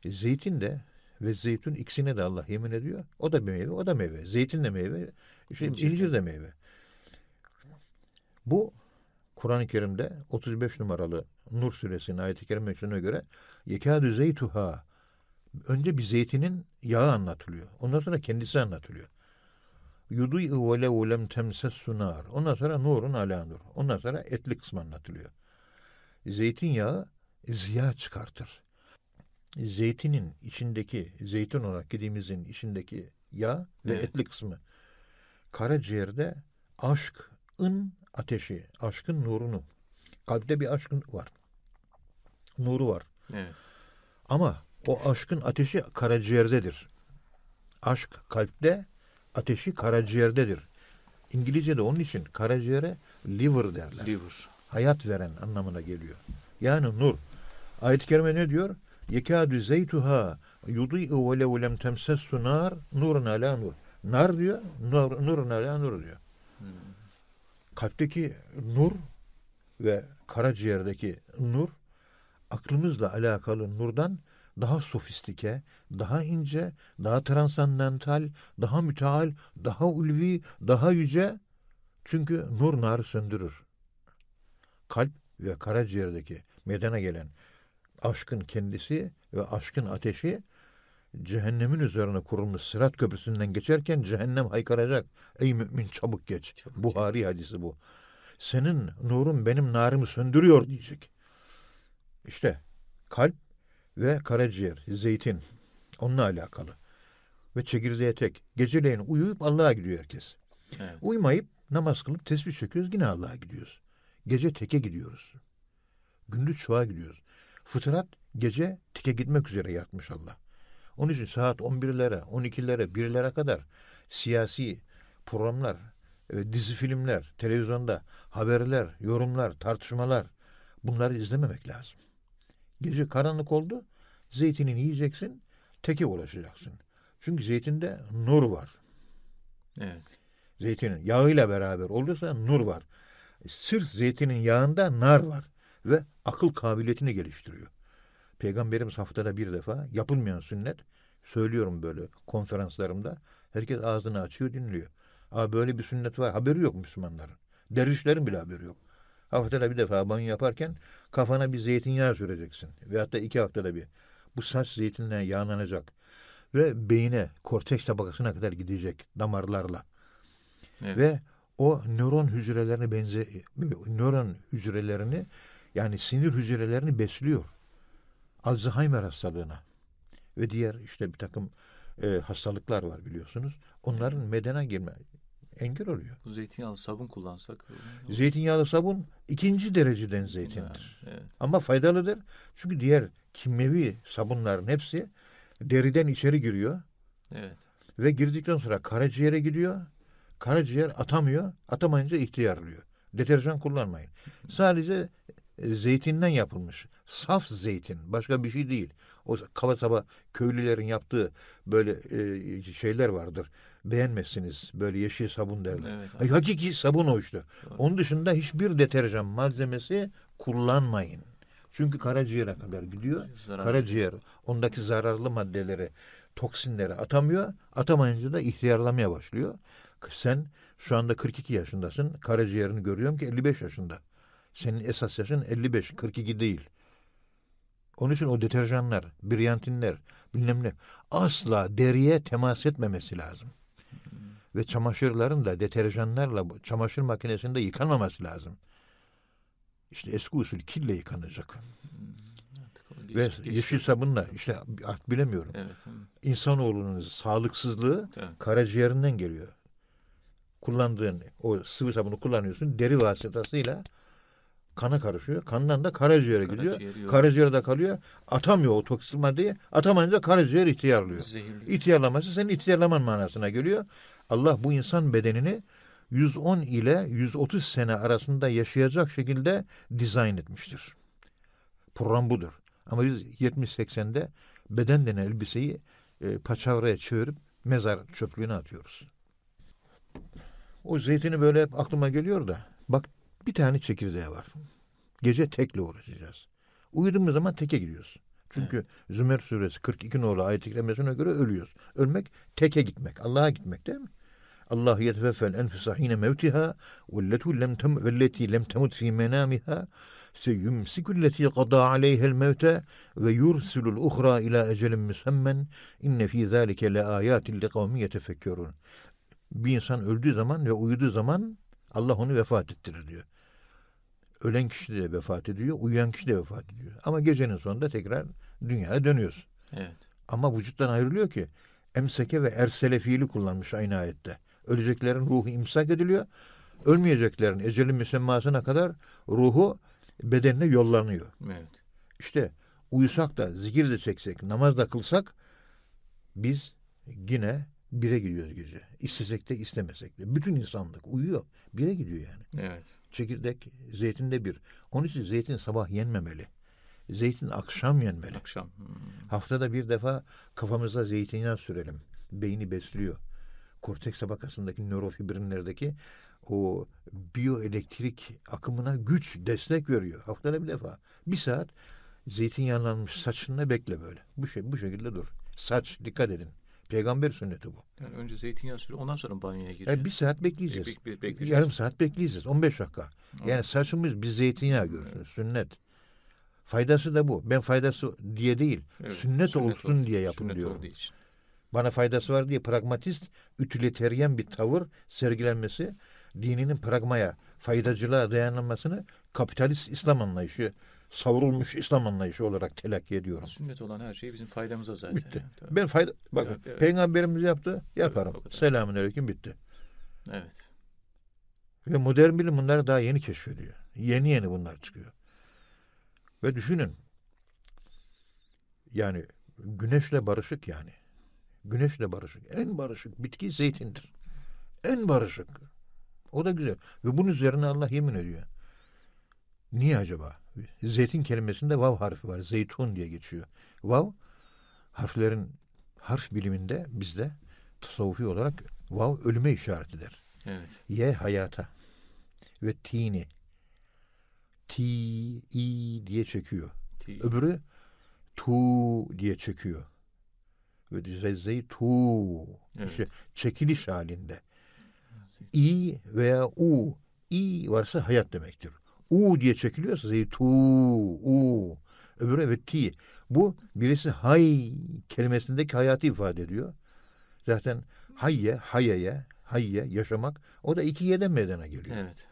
e, zeytin de ve zeytun ikisine de Allah yemin ediyor. O da bir meyve, o da meyve. Zeytin de meyve, şey, İncir. incir de meyve. Bu Kur'an-ı Kerim'de 35 numaralı Nur suresinin ayet-i kerimesine göre yekâdü zeytuha önce bir zeytinin yağı anlatılıyor. Ondan sonra kendisi anlatılıyor. Yudu'u ve lev lem temsessu nar. Ondan sonra nurun ala nur. Ondan sonra etli kısmı anlatılıyor. Zeytinyağı ziya çıkartır. Zeytinin içindeki, zeytin olarak yediğimizin içindeki yağ ve Evet. etli kısmı karaciğerde aşkın ateşi, aşkın nurunu. Kalpte bir aşkın var. Nuru var. Evet. Ama o aşkın ateşi karaciğerdedir. Aşk kalpte, ateşi karaciğerdedir. İngilizce'de onun için karaciğere liver derler. Liver. Hayat veren anlamına geliyor. Yani nur. Ayet-i kerime ne diyor? Yekâdü zeytuha yudî'u ve lev lem temsessu nar nurun ala nur. Nar diyor, nur, nurun ala nur diyor. Kalpteki nur ve karaciğerdeki nur aklımızla alakalı nurdan daha sofistike, daha ince, daha transandantal, daha müteal, daha ulvi, daha yüce. Çünkü nur narı söndürür. Kalp ve karaciğerdeki medene gelen aşkın kendisi ve aşkın ateşi cehennemin üzerine kurulmuş sırat köprüsünden geçerken cehennem haykıracak. Ey mümin çabuk geç. Çabuk Buhari hadisi bu. Senin nurun benim narımı söndürüyor diyecek. İşte kalp ve karaciğer, zeytin onunla alakalı. Ve çekirdeğe tek. Geceleyin uyuyup Allah'a gidiyor herkes. Evet. Uyumayıp namaz kılıp tesbih çekiyoruz yine Allah'a gidiyoruz. Gece teke gidiyoruz. Gündüz çuğa gidiyoruz. Fıtrat gece teke gitmek üzere yatmış Allah. Onun için saat 11'lere, 12'lere, 1'lere kadar siyasi programlar, e, dizi filmler, televizyonda haberler, yorumlar, tartışmalar bunları izlememek lazım. Gece karanlık oldu, zeytinini yiyeceksin, teke ulaşacaksın. Çünkü zeytinde nur var. Evet. Zeytinin yağıyla beraber olursa nur var. Sırf zeytinin yağında nar var ve akıl kabiliyetini geliştiriyor. Peygamberimiz haftada bir defa yapılmayan sünnet söylüyorum böyle konferanslarımda. Herkes ağzını açıyor dinliyor. Aa böyle bir sünnet var. Haberi yok Müslümanların. Dervişlerin bile haberi yok. Haftada bir defa banyo yaparken kafana bir zeytinyağı süreceksin. Veyahut da iki haftada bir. Bu saç zeytinle yağlanacak. Ve beyine, korteks tabakasına kadar gidecek damarlarla. Evet. Ve o nöron hücrelerini benze nöron hücrelerini yani sinir hücrelerini besliyor. Alzheimer hastalığına ve diğer işte bir takım e, hastalıklar var biliyorsunuz. Onların medene girme engel oluyor. Bu zeytinyağlı sabun kullansak. Zeytinyağlı sabun ikinci dereceden zeytindir. Evet. Ama faydalıdır. Çünkü diğer kimyevi sabunların hepsi deriden içeri giriyor Evet. ve girdikten sonra karaciğere gidiyor. Karaciğer atamıyor. Atamayınca ihtiyarlıyor. Deterjan kullanmayın. Sadece zeytinden yapılmış. Saf zeytin. Başka bir şey değil. O kaba saba köylülerin yaptığı böyle e, şeyler vardır. Beğenmezsiniz. Böyle yeşil sabun derler. Evet. Ay, hakiki sabun o işte. Doğru. Onun dışında hiçbir deterjan malzemesi kullanmayın. Çünkü karaciğere kadar gidiyor. Zarar Karaciğer ondaki zararlı maddeleri, toksinleri atamıyor. Atamayınca da ihtiyarlamaya başlıyor. Sen şu anda 42 yaşındasın. Karaciğerini görüyorum ki 55 yaşında. Senin esas yaşın 55, 42 değil. Onun için o deterjanlar, briyantinler, bilmem ne asla deriye temas etmemesi lazım. Ve çamaşırların da deterjanlarla çamaşır makinesinde yıkanmaması lazım. İşte eski usul kille yıkanacak. Ve geçti- yeşil sabunla işte artık bilemiyorum. Evet. İnsanoğlunun sağlıksızlığı Evet. karaciğerinden geliyor. Kullandığın o sıvı sabunu kullanıyorsun. Deri vasıtasıyla kana karışıyor. Kandan da karaciğere gidiyor. Karaciğeri yok. Karaciğerde kalıyor. Atamıyor o toksin maddeyi. Atamayınca karaciğer ihtiyarlıyor. Zehirli. İhtiyarlaması senin ihtiyarlaman manasına geliyor. Allah bu insan bedenini 110 ile 130 sene arasında yaşayacak şekilde dizayn etmiştir. Program budur. Ama biz 70-80'de beden denen elbiseyi e, paçavraya çevirip mezar çöplüğüne atıyoruz. O zeytini böyle hep aklıma geliyor da. Bak bir tane çekirdeği var. Gece tekle uğraşacağız. Uyuduğumuz zaman teke gidiyoruz. Çünkü Zümer suresi 42 nolu ayet-i kerimesine göre ölüyoruz. Ölmek teke gitmek. Allah'a gitmek değil mi? Allah yetefeffel enfüsa hine mevtiha velletu lem tem velleti lem temut fi menamiha seyumsikulleti qada aleyhel mevte ve yursilul uhra ila ecelin müsemmen inne fi zalike le ayatin li kavmin yetefekkerun. Bir insan öldüğü zaman ve uyuduğu zaman Allah onu vefat ettirir diyor. Ölen kişi de vefat ediyor, uyuyan kişi de vefat ediyor. Ama gecenin sonunda tekrar dünyaya dönüyoruz. Evet. Ama vücuttan ayrılıyor ki emseke ve ersele fiili kullanmış aynı ayette. Öleceklerin ruhu imsak ediliyor. Ölmeyeceklerin ecelin müsemmasına kadar ruhu bedenine yollanıyor. Evet. İşte uyusak da zikir de çeksek, namaz da kılsak biz yine bire gidiyoruz gece. İstesek de istemesek de. Bütün insanlık uyuyor. Bire gidiyor yani. Evet. Çekirdek zeytinde bir. Onun için zeytin sabah yenmemeli. Zeytin akşam yenmeli. Akşam. Hmm. Haftada bir defa kafamıza zeytinyağı sürelim. Beyni besliyor. Korteks tabakasındaki nörofibrinlerdeki o biyoelektrik akımına güç, destek veriyor. Haftada bir defa. Bir saat zeytinyağlanmış saçında bekle böyle. Bu şey bu şekilde dur. Saç dikkat edin. Peygamber sünneti bu. Yani önce zeytinyağı sürüyor. Ondan sonra banyoya E, gireceğiz. bir saat bekleyeceğiz. Bek- bek- bekleyeceğiz. Yarım saat bekleyeceğiz. 15 dakika. Yani Evet. saçımız bir zeytinyağı görsün. Sünnet. Faydası da bu. Ben faydası diye değil. Evet, Sünnet, olsun oldu- diye yapın sünnet diyorum. için. Bana faydası var diye pragmatist, ütilitaryen bir tavır sergilenmesi dininin pragmaya, faydacılığa dayanılmasını kapitalist İslam anlayışı, savrulmuş İslam anlayışı olarak telakki ediyorum. Sünnet olan her şey bizim faydamıza zaten. Bitti. yani. Tabii. Ben fayda bakın Evet, evet. peygamberimiz yaptı, yaparım. kadar. Selamünaleyküm bitti. Evet. Ve modern bilim bunları daha yeni keşfediyor. Yeni yeni bunlar çıkıyor. Ve düşünün. Yani güneşle barışık yani. Güneşle barışık. En barışık bitki zeytindir. En barışık. O da güzel. Ve bunun üzerine Allah yemin ediyor. Niye acaba? Zeytin kelimesinde vav harfi var. Zeytun diye geçiyor. Vav harflerin harf biliminde bizde tasavvufi olarak vav ölüme işaret eder. Evet. Ye hayata ve tini ti i diye çekiyor. Ti- Öbürü tu diye çekiyor. Ve zezzeyi tu Evet. işte çekiliş halinde. i veya u i varsa hayat demektir. U diye çekiliyorsa zeytu u öbürü evet ti. Bu birisi hay kelimesindeki hayatı ifade ediyor. Zaten hayye, hayeye, hayye, yaşamak o da iki yeden meydana geliyor. Evet.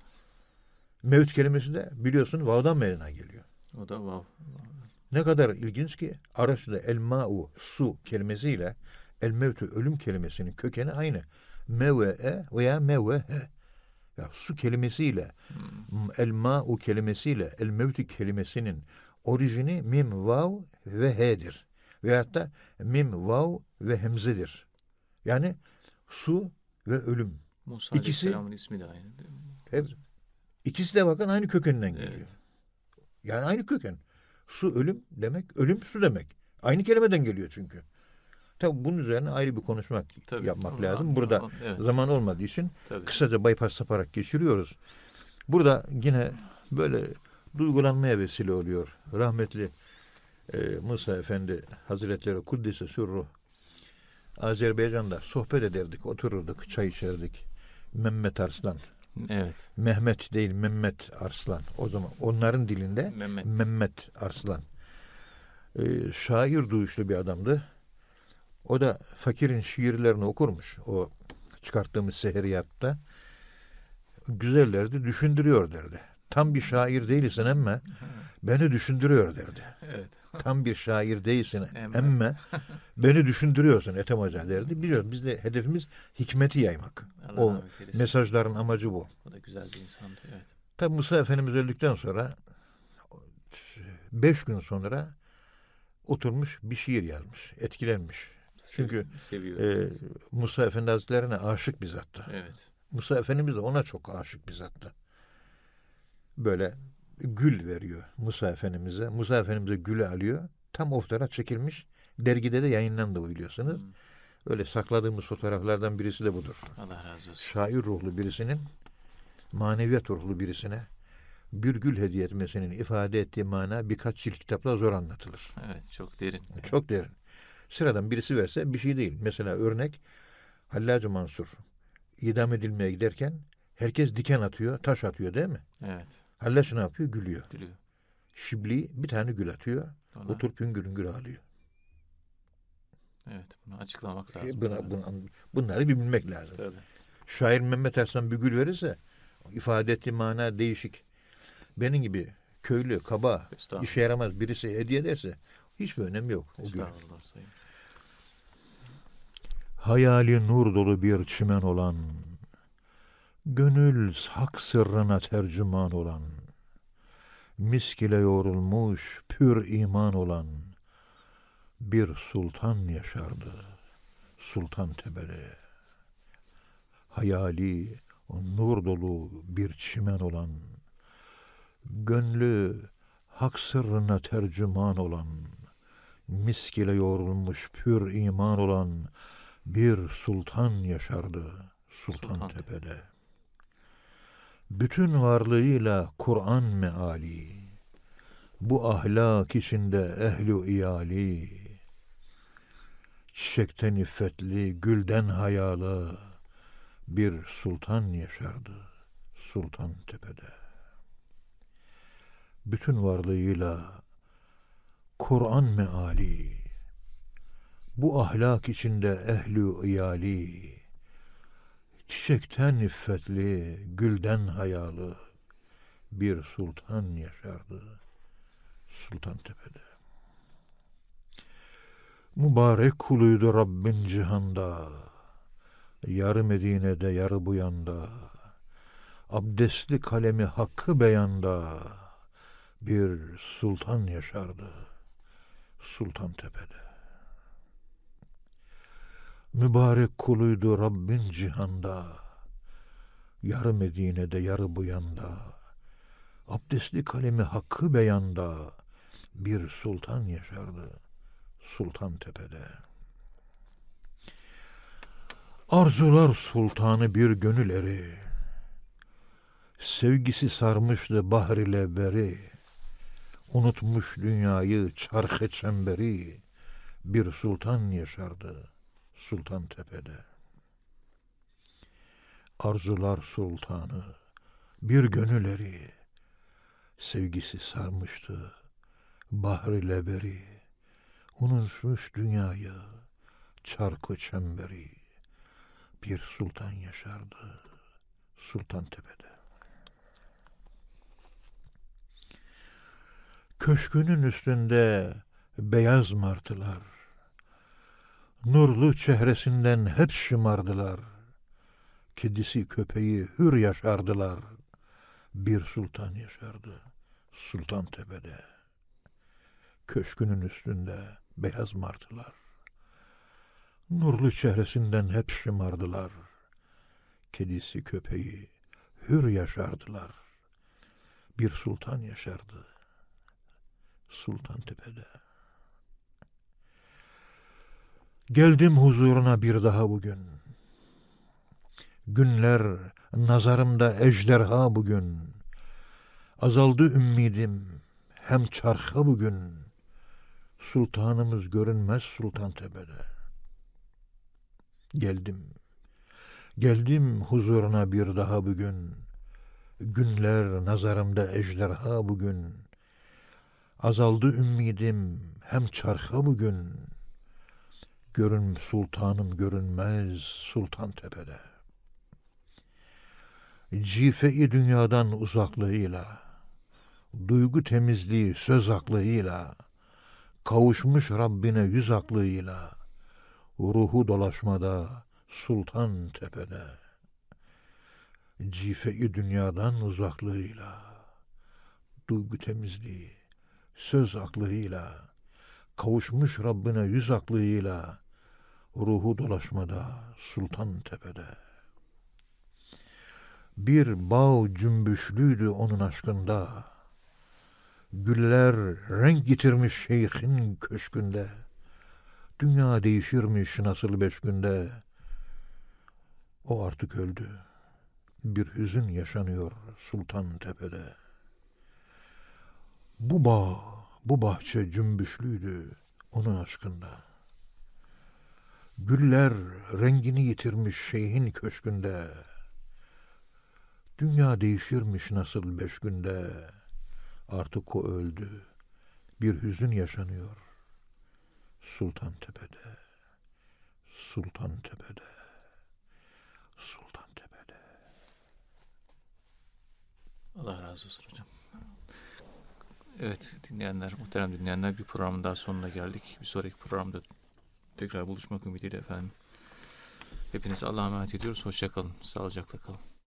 Mevt kelimesi de biliyorsun vav'dan meydana geliyor. O da vav. Ne kadar ilginç ki Arapçada el ma'u su kelimesiyle el mevtü ölüm kelimesinin kökeni aynı. Meve'e veya mevehe. Ya su kelimesiyle Hmm. el ma'u kelimesiyle el mevtü kelimesinin orijini mim vav ve he'dir. Veyahut da mim vav ve hemzedir. Yani su ve ölüm. Musa İkisi- Aleyhisselam'ın ismi de aynı. değil mi? Hep, ikisi de bakın aynı kökenden geliyor. Evet. Yani aynı köken. Su ölüm demek, ölüm su demek. Aynı kelimeden geliyor çünkü. Tabi bunun üzerine ayrı bir konuşmak Tabii. yapmak Onu lazım. Burada an- evet, zaman olmadığı için tabii. kısaca bypass yaparak geçiriyoruz. Burada yine böyle duygulanmaya vesile oluyor. Rahmetli e, Musa Efendi Hazretleri Kuddise Sürruh Azerbaycan'da sohbet ederdik, otururduk, çay içerdik. Mehmet Arslan, Evet. Mehmet değil Mehmet Arslan. O zaman onların dilinde Mehmet. Mehmet Arslan. Ee, şair duyuşlu bir adamdı. O da fakirin şiirlerini okurmuş. O çıkarttığımız seheriyatta. Güzellerdi, düşündürüyor derdi. Tam bir şair değilsin ama beni düşündürüyor derdi. Evet. Tam bir şair değilsin [laughs] Emme. ama beni düşündürüyorsun Ethem Hoca derdi. Biliyorum biz de hedefimiz hikmeti yaymak. Allah O mesajların amacı bu. O da güzel bir insandı. Evet. Tabi Musa Efendimiz öldükten sonra beş gün sonra oturmuş bir şiir yazmış. Etkilenmiş. Çünkü, [laughs] seviyor. Ee, Musa Efendi Hazretlerine aşık bir zattı. evet. Musa Efendimiz de ona çok aşık bir zattı. Böyle gül veriyor Musa Efendimiz'e. Musa Efendimiz'e gülü alıyor. Tam o fotoğraf çekilmiş. Dergide de yayınlandı bu biliyorsunuz. Hmm. Öyle sakladığımız fotoğraflardan birisi de budur. Allah razı olsun. Şair ruhlu birisinin maneviyat ruhlu birisine bir gül hediye etmesinin ifade ettiği mana birkaç cilt kitapla zor anlatılır. Evet çok derin. Çok derin. Sıradan birisi verse bir şey değil. Mesela örnek Hallacı Mansur idam edilmeye giderken herkes diken atıyor, taş atıyor değil mi? Evet. Hallaç ne yapıyor? Gülüyor. Gülüyor. Şibli bir tane gül atıyor. Ona, Oturup hüngür hüngür ağlıyor. evet bunu açıklamak E, lazım. Buna, tabii. buna- bunları bir bilmek lazım. Tabii. Şair Mehmet Arslan bir gül verirse ifade ettiği mana değişik. Benim gibi köylü, kaba, işe yaramaz birisi hediye ederse hiçbir önemi yok. O. Estağfurullah sayın. Hayali nur dolu bir çimen olan, gönül hak sırrına tercüman olan, misk ile yoğrulmuş pür iman olan bir sultan yaşardı Sultan Tepe'de. Hayali nur dolu bir çimen olan, gönlü hak sırrına tercüman olan, misk ile yoğrulmuş pür iman olan bir sultan yaşardı Sultan, Sultan Tepe'de. Bütün varlığıyla Kur'an meali, bu ahlak içinde ehlu iyali, çiçekten iffetli, gülden hayalı bir sultan yaşardı Sultan Tepe'de. Bütün varlığıyla Kur'an meali, bu ahlak içinde ehlu iyali, çiçekten iffetli, gülden hayalı bir sultan yaşardı Sultan Tepe'de. Mübarek kuluydu Rabbin cihanda, yarı Medine'de yarı bu yanda, abdestli kalemi hakkı beyanda bir sultan yaşardı Sultan Tepe'de. Mübarek kuluydu Rabbin cihanda. Yarı Medine'de yarı bu yanda. Abdestli kalemi hakkı beyanda. Bir sultan yaşardı Sultan Tepe'de. Arzular sultanı bir gönül eri. Sevgisi sarmıştı bahr ile beri. Unutmuş dünyayı çarkı çemberi. Bir sultan yaşardı Sultan Tepe'de. Arzular sultanı, bir gönül eri, sevgisi sarmıştı bahri leberi, unutmuş dünyayı, çarkı çemberi, bir sultan yaşardı Sultan Tepe'de. Köşkünün üstünde beyaz martılar, Nurlu çehresinden hep şımardılar. Kedisi köpeği hür yaşardılar. Bir sultan yaşardı Sultan Tepe'de. Köşkünün üstünde beyaz martılar. Nurlu çehresinden hep şımardılar. Kedisi köpeği hür yaşardılar. Bir sultan yaşardı Sultan Tepe'de. Geldim huzuruna bir daha bugün. Günler nazarımda ejderha bugün. Azaldı ümidim hem çarha bugün. Sultanımız görünmez Sultan Tepe'de. Geldim. Geldim huzuruna bir daha bugün. Günler nazarımda ejderha bugün. Azaldı ümidim hem çarha bugün. Görün sultanım görünmez Sultan Tepe'de. Cifeyi dünyadan uzaklığıyla, duygu temizliği söz aklıyla, kavuşmuş Rabbine yüz aklıyla, ruhu dolaşmada Sultan Tepe'de. Cifeyi dünyadan uzaklığıyla, duygu temizliği, söz aklıyla, kavuşmuş Rabbine yüz aklıyla, ruhu dolaşmada Sultan Tepe'de. Bir bağ cümbüşlüydü onun aşkında. Güller renk getirmiş şeyhin köşkünde. Dünya değişirmiş nasıl beş günde. O artık öldü. Bir hüzün yaşanıyor Sultan Tepe'de. Bu bağ, bu bahçe cümbüşlüydü onun aşkında. Güller rengini yitirmiş şeyhin köşkünde. Dünya değişirmiş nasıl beş günde. Artık o öldü. Bir hüzün yaşanıyor. Sultan Tepe'de. Sultan Tepe'de. Sultan Tepe'de. Allah razı olsun hocam. Evet dinleyenler, muhterem dinleyenler bir programın daha sonuna geldik. Bir sonraki programda tekrar buluşmak ümidiyle efendim. Hepinize Allah'a emanet ediyoruz. Hoşçakalın. Sağlıcakla kalın.